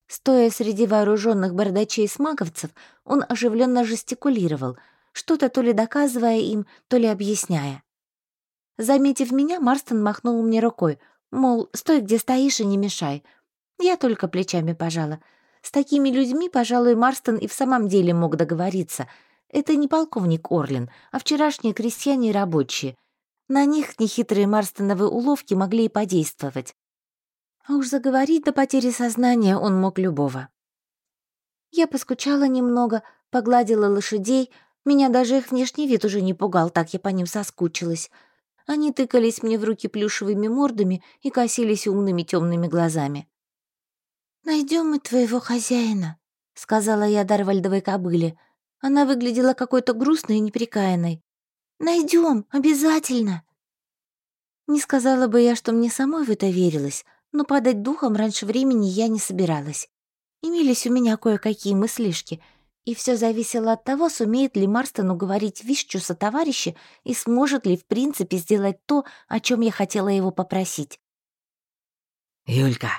Стоя среди вооруженных бардачей-смаговцев, он оживленно жестикулировал, что-то то ли доказывая им, то ли объясняя. Заметив меня, Марстон махнул мне рукой, мол, стой, где стоишь и не мешай. Я только плечами пожала. С такими людьми, пожалуй, Марстон и в самом деле мог договориться. Это не полковник Орлин, а вчерашние крестьяне и рабочие. На них нехитрые Марстоновы уловки могли и подействовать. А уж заговорить до потери сознания он мог любого. Я поскучала немного, погладила лошадей, меня даже их внешний вид уже не пугал, так я по ним соскучилась. Они тыкались мне в руки плюшевыми мордами и косились умными темными глазами. Найдем мы твоего хозяина», — сказала я Дарвальдовой кобыле. Она выглядела какой-то грустной и неприкаянной. Найдем, обязательно!» Не сказала бы я, что мне самой в это верилось, но падать духом раньше времени я не собиралась. Имелись у меня кое-какие мыслишки, и все зависело от того, сумеет ли Марстон уговорить Вишчуса товарища и сможет ли в принципе сделать то, о чем я хотела его попросить. «Юлька!»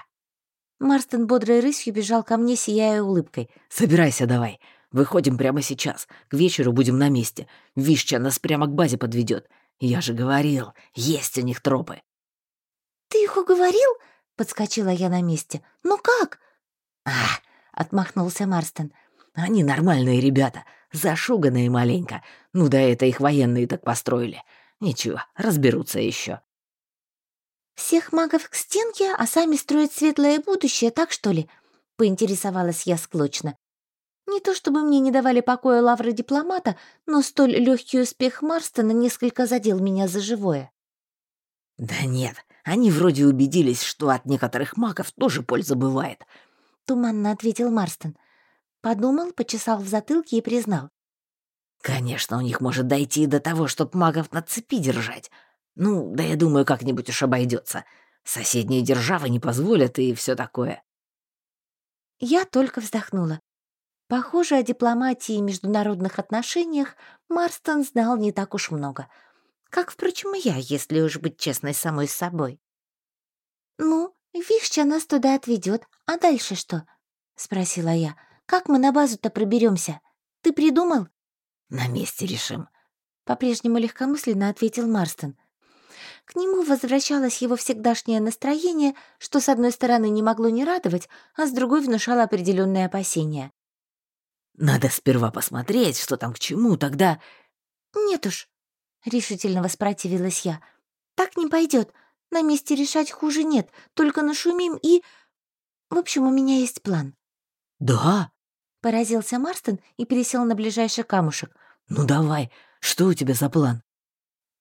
Марстон бодрой рысью бежал ко мне, сияя улыбкой. «Собирайся давай. Выходим прямо сейчас. К вечеру будем на месте. Вишча нас прямо к базе подведет. Я же говорил, есть у них тропы». «Ты их уговорил?» Подскочила я на месте. «Ну как?» «А!» — отмахнулся Марстон. «Они нормальные ребята, зашуганные маленько. Ну да это их военные так построили. Ничего, разберутся еще. «Всех магов к стенке, а сами строят светлое будущее, так что ли?» — поинтересовалась я склочно. Не то чтобы мне не давали покоя лавры дипломата, но столь легкий успех Марстона несколько задел меня за живое. «Да нет, они вроде убедились, что от некоторых магов тоже польза бывает», — туманно ответил Марстон. Подумал, почесал в затылке и признал. «Конечно, у них может дойти до того, чтоб магов на цепи держать. Ну, да я думаю, как-нибудь уж обойдется. Соседние державы не позволят и все такое». Я только вздохнула. Похоже, о дипломатии и международных отношениях Марстон знал не так уж много — как, впрочем, и я, если уж быть честной самой с собой. «Ну, Вишча нас туда отведет, а дальше что?» — спросила я. «Как мы на базу-то проберемся? Ты придумал?» «На месте решим», — по-прежнему легкомысленно ответил Марстон. К нему возвращалось его всегдашнее настроение, что с одной стороны не могло не радовать, а с другой внушало определенные опасения. «Надо сперва посмотреть, что там к чему, тогда...» «Нет уж, — решительно воспротивилась я. «Так не пойдет. На месте решать хуже нет. Только нашумим и... В общем, у меня есть план». «Да?» — поразился Марстон и пересел на ближайший камушек. «Ну давай, что у тебя за план?»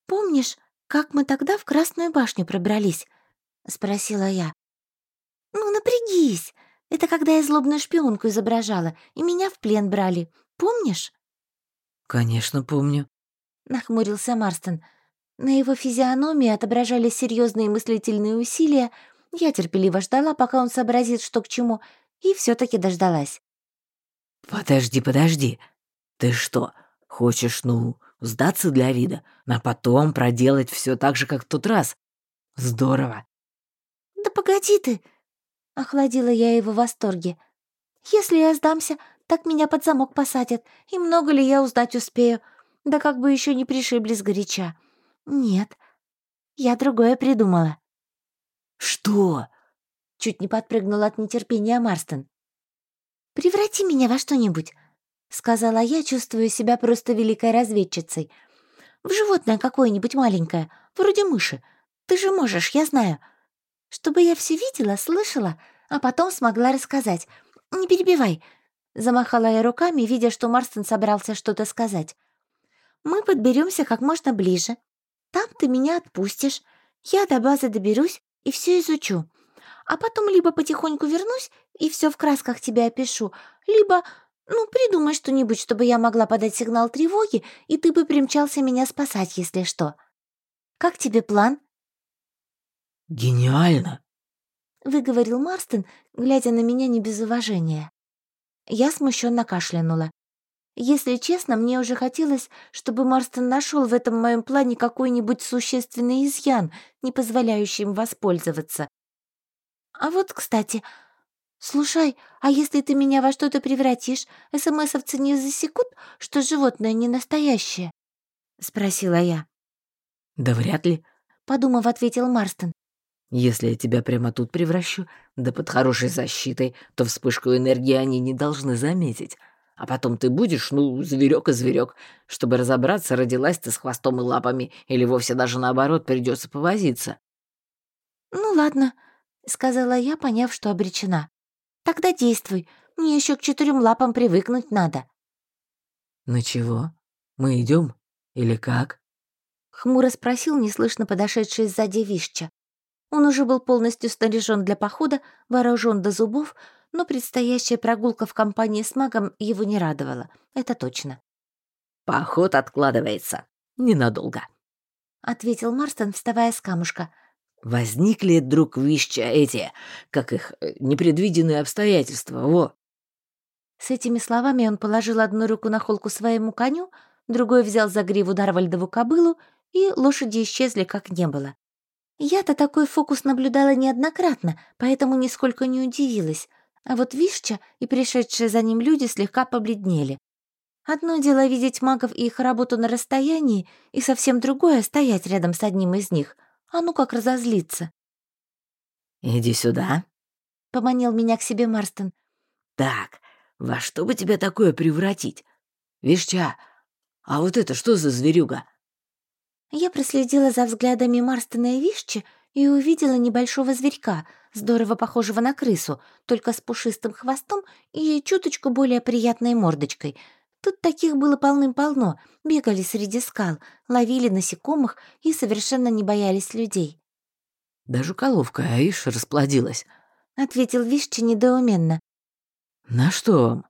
«Помнишь, как мы тогда в Красную башню пробрались?» — спросила я. «Ну, напрягись. Это когда я злобную шпионку изображала, и меня в плен брали. Помнишь?» «Конечно, помню», нахмурился Марстон. На его физиономии отображались серьезные мыслительные усилия. Я терпеливо ждала, пока он сообразит, что к чему, и все таки дождалась. Подожди, подожди. Ты что, хочешь, ну, сдаться для вида, а потом проделать все так же, как в тот раз? Здорово. «Да погоди ты!» — охладила я его в восторге. «Если я сдамся, так меня под замок посадят, и много ли я узнать успею? Да как бы еще не пришибли сгоряча. Нет, я другое придумала». «Что?» — чуть не подпрыгнула от нетерпения Марстон. «Преврати меня во что-нибудь», — сказала я, чувствуя себя просто великой разведчицей. «В животное какое-нибудь маленькое, вроде мыши. Ты же можешь, я знаю чтобы я все видела, слышала, а потом смогла рассказать. Не перебивай!» Замахала я руками, видя, что Марстон собрался что-то сказать. «Мы подберемся как можно ближе. Там ты меня отпустишь. Я до базы доберусь и все изучу. А потом либо потихоньку вернусь и все в красках тебе опишу, либо, ну, придумай что-нибудь, чтобы я могла подать сигнал тревоги, и ты бы примчался меня спасать, если что. Как тебе план?» «Гениально!» — выговорил Марстон, глядя на меня не без уважения. Я смущенно кашлянула. Если честно, мне уже хотелось, чтобы Марстон нашел в этом моем плане какой-нибудь существенный изъян, не позволяющий им воспользоваться. А вот, кстати, слушай, а если ты меня во что-то превратишь, СМСовцы не засекут, что животное не настоящее? Спросила я. Да вряд ли, подумав, ответил Марстон. Если я тебя прямо тут превращу, да под хорошей защитой, то вспышку энергии они не должны заметить. А потом ты будешь, ну, зверек и зверек. Чтобы разобраться, родилась ты с хвостом и лапами, или вовсе даже наоборот придется повозиться. «Ну ладно», — сказала я, поняв, что обречена. «Тогда действуй. Мне еще к четырем лапам привыкнуть надо». «Ну чего? Мы идем? Или как?» — хмуро спросил неслышно подошедший сзади Вишча. Он уже был полностью снаряжен для похода, вооружен до зубов, но предстоящая прогулка в компании с магом его не радовала, это точно. «Поход откладывается. Ненадолго», — ответил Марстон, вставая с камушка. «Возникли, друг Вища, эти, как их, э, непредвиденные обстоятельства, во!» С этими словами он положил одну руку на холку своему коню, другой взял за гриву Дарвальдову кобылу, и лошади исчезли, как не было. Я-то такой фокус наблюдала неоднократно, поэтому нисколько не удивилась. А вот Вишча и пришедшие за ним люди слегка побледнели. Одно дело видеть магов и их работу на расстоянии, и совсем другое — стоять рядом с одним из них. А ну как разозлиться. «Иди сюда», — поманил меня к себе Марстон. «Так, во что бы тебя такое превратить? Вишча, а вот это что за зверюга? Я проследила за взглядами Марстона и Вишчи и увидела небольшого зверька, здорово похожего на крысу, только с пушистым хвостом и чуточку более приятной мордочкой. Тут таких было полным-полно, бегали среди скал, ловили насекомых и совершенно не боялись людей. «Даже коловка, Аиш, расплодилась», — ответил Вишчи недоуменно. «На что вам?»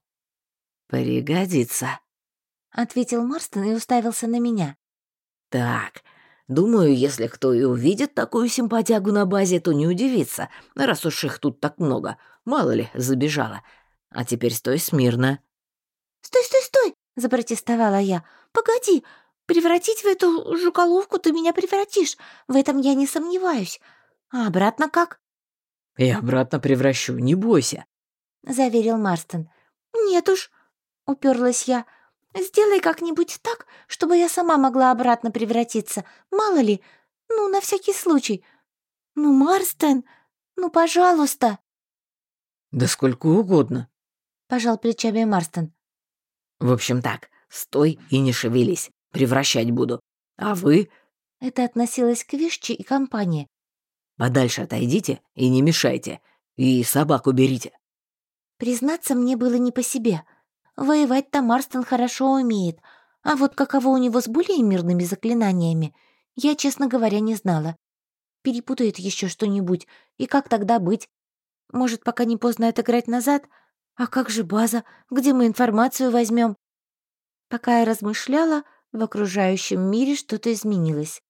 «Пригодится», — ответил Марстон и уставился на меня. Так, думаю, если кто и увидит такую симпатягу на базе, то не удивится, раз уж их тут так много. Мало ли, забежала. А теперь стой смирно. «Стой, стой, стой!» — запротестовала я. «Погоди, превратить в эту жуколовку ты меня превратишь. В этом я не сомневаюсь. А обратно как?» «И обратно превращу, не бойся», — заверил Марстон. «Нет уж», — уперлась я. Сделай как-нибудь так, чтобы я сама могла обратно превратиться. Мало ли, ну, на всякий случай. Ну, Марстон, ну, пожалуйста. Да сколько угодно, пожал плечами Марстон. В общем так, стой и не шевелись, превращать буду. А вы? Это относилось к Вишчи и компании. Подальше отойдите и не мешайте. И собаку берите. Признаться, мне было не по себе — Воевать-то Марстон хорошо умеет, а вот каково у него с более мирными заклинаниями, я, честно говоря, не знала. Перепутает еще что-нибудь, и как тогда быть? Может, пока не поздно отыграть назад? А как же база? Где мы информацию возьмем? Пока я размышляла, в окружающем мире что-то изменилось.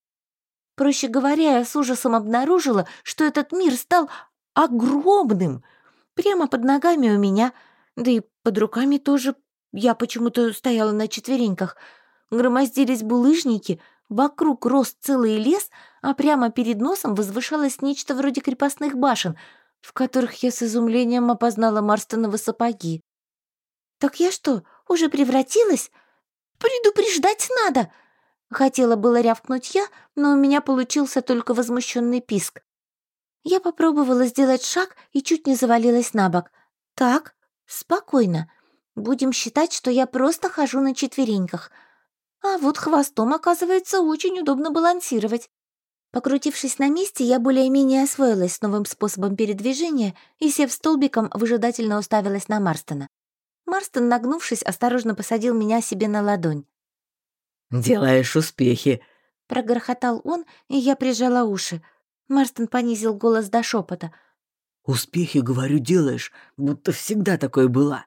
Проще говоря, я с ужасом обнаружила, что этот мир стал огромным. Прямо под ногами у меня — да и Под руками тоже я почему-то стояла на четвереньках. Громоздились булыжники, вокруг рос целый лес, а прямо перед носом возвышалось нечто вроде крепостных башен, в которых я с изумлением опознала Марстоновы сапоги. «Так я что, уже превратилась? Предупреждать надо!» Хотела было рявкнуть я, но у меня получился только возмущенный писк. Я попробовала сделать шаг и чуть не завалилась на бок. «Так, спокойно. Будем считать, что я просто хожу на четвереньках. А вот хвостом, оказывается, очень удобно балансировать. Покрутившись на месте, я более-менее освоилась с новым способом передвижения и, сев столбиком, выжидательно уставилась на Марстона. Марстон, нагнувшись, осторожно посадил меня себе на ладонь. «Делаешь успехи», — прогрохотал он, и я прижала уши. Марстон понизил голос до шепота. «Успехи, говорю, делаешь, будто всегда такое была».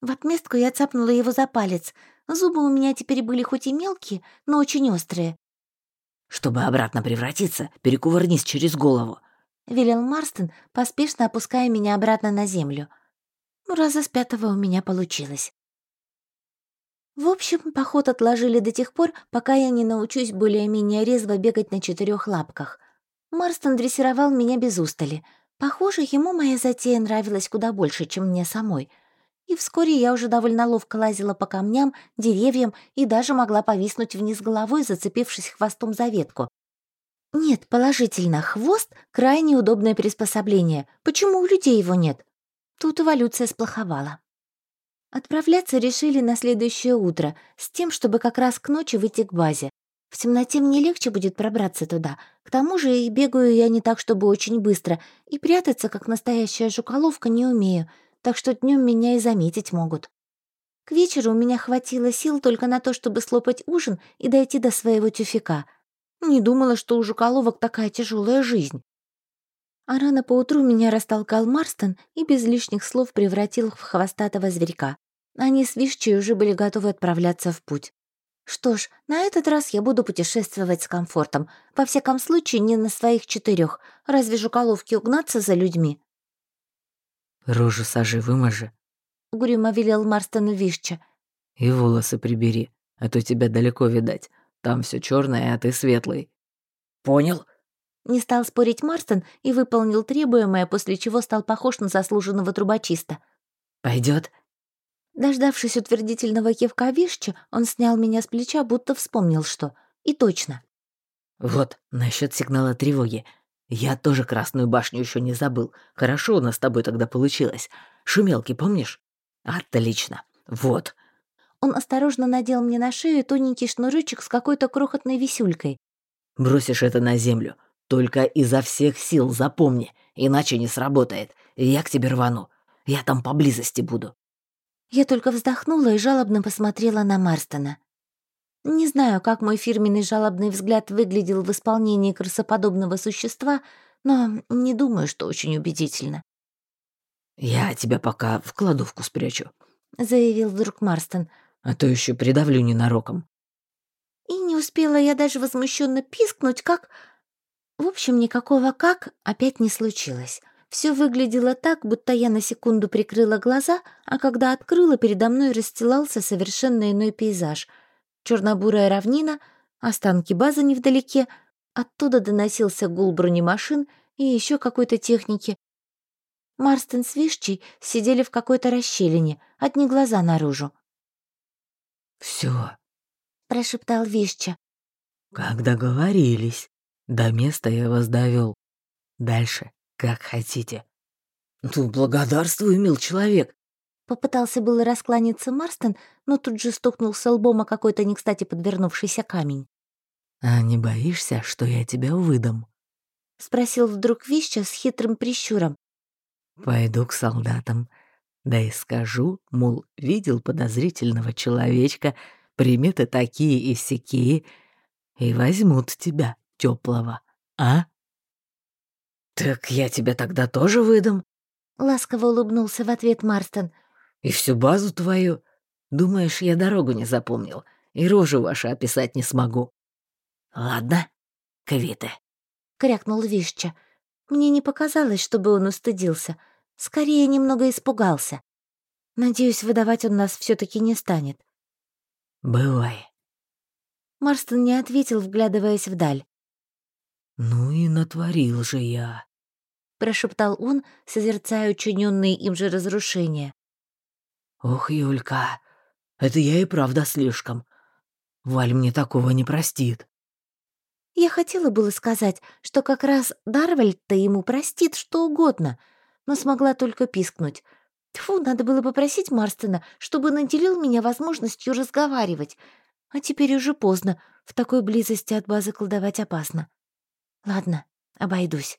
В отместку я цапнула его за палец. Зубы у меня теперь были хоть и мелкие, но очень острые. «Чтобы обратно превратиться, перекувырнись через голову», — велел Марстон, поспешно опуская меня обратно на землю. Раза с пятого у меня получилось. В общем, поход отложили до тех пор, пока я не научусь более-менее резво бегать на четырех лапках. Марстон дрессировал меня без устали. Похоже, ему моя затея нравилась куда больше, чем мне самой — и вскоре я уже довольно ловко лазила по камням, деревьям и даже могла повиснуть вниз головой, зацепившись хвостом за ветку. Нет, положительно, хвост — крайне удобное приспособление. Почему у людей его нет? Тут эволюция сплоховала. Отправляться решили на следующее утро, с тем, чтобы как раз к ночи выйти к базе. В темноте мне легче будет пробраться туда. К тому же и бегаю я не так, чтобы очень быстро, и прятаться, как настоящая жуколовка, не умею — так что днем меня и заметить могут. К вечеру у меня хватило сил только на то, чтобы слопать ужин и дойти до своего тюфика. Не думала, что у жуколовок такая тяжелая жизнь. А рано поутру меня растолкал Марстон и без лишних слов превратил в хвостатого зверька. Они с Вишчей уже были готовы отправляться в путь. Что ж, на этот раз я буду путешествовать с комфортом. Во всяком случае, не на своих четырех. Разве жуколовки угнаться за людьми? Рожу сажи вымажи. Угрюмо велел Марстону Вишча. И волосы прибери, а то тебя далеко видать. Там все черное, а ты светлый. Понял? Не стал спорить Марстон и выполнил требуемое, после чего стал похож на заслуженного трубочиста. Пойдет. Дождавшись утвердительного кивка Вишча, он снял меня с плеча, будто вспомнил что. И точно. Вот, насчет сигнала тревоги. Я тоже Красную башню еще не забыл. Хорошо у нас с тобой тогда получилось. Шумелки, помнишь? Отлично. Вот. Он осторожно надел мне на шею тоненький шнурочек с какой-то крохотной висюлькой. Бросишь это на землю. Только изо всех сил запомни, иначе не сработает. Я к тебе рвану. Я там поблизости буду. Я только вздохнула и жалобно посмотрела на Марстона. Не знаю, как мой фирменный жалобный взгляд выглядел в исполнении красоподобного существа, но не думаю, что очень убедительно. «Я тебя пока в кладовку спрячу», — заявил вдруг Марстон. «А то еще придавлю ненароком». И не успела я даже возмущенно пискнуть, как... В общем, никакого «как» опять не случилось. Все выглядело так, будто я на секунду прикрыла глаза, а когда открыла, передо мной расстилался совершенно иной пейзаж — черно-бурая равнина, останки базы невдалеке, оттуда доносился гул бронемашин и еще какой-то техники. Марстон с Вишчей сидели в какой-то расщелине, одни глаза наружу. Все, прошептал Вишча. «Как договорились. До места я вас довел. Дальше, как хотите». «Ну, благодарствую, мил человек. Попытался было раскланяться Марстон, но тут же стукнулся лбом о какой-то не кстати подвернувшийся камень. «А не боишься, что я тебя выдам?» — спросил вдруг Вища с хитрым прищуром. «Пойду к солдатам. Да и скажу, мол, видел подозрительного человечка, приметы такие и сякие, и возьмут тебя, теплого, а?» «Так я тебя тогда тоже выдам?» — ласково улыбнулся в ответ Марстон. И всю базу твою? Думаешь, я дорогу не запомнил и рожу вашу описать не смогу? Ладно, квиты. Крякнул Вишча. Мне не показалось, чтобы он устыдился. Скорее, немного испугался. Надеюсь, выдавать он нас все таки не станет. «Бывай». Марстон не ответил, вглядываясь вдаль. «Ну и натворил же я», — прошептал он, созерцая учиненные им же разрушения. «Ох, Юлька, это я и правда слишком. Валь мне такого не простит». Я хотела было сказать, что как раз Дарвальд-то ему простит что угодно, но смогла только пискнуть. Тьфу, надо было попросить Марстона, чтобы наделил меня возможностью разговаривать. А теперь уже поздно, в такой близости от базы колдовать опасно. Ладно, обойдусь.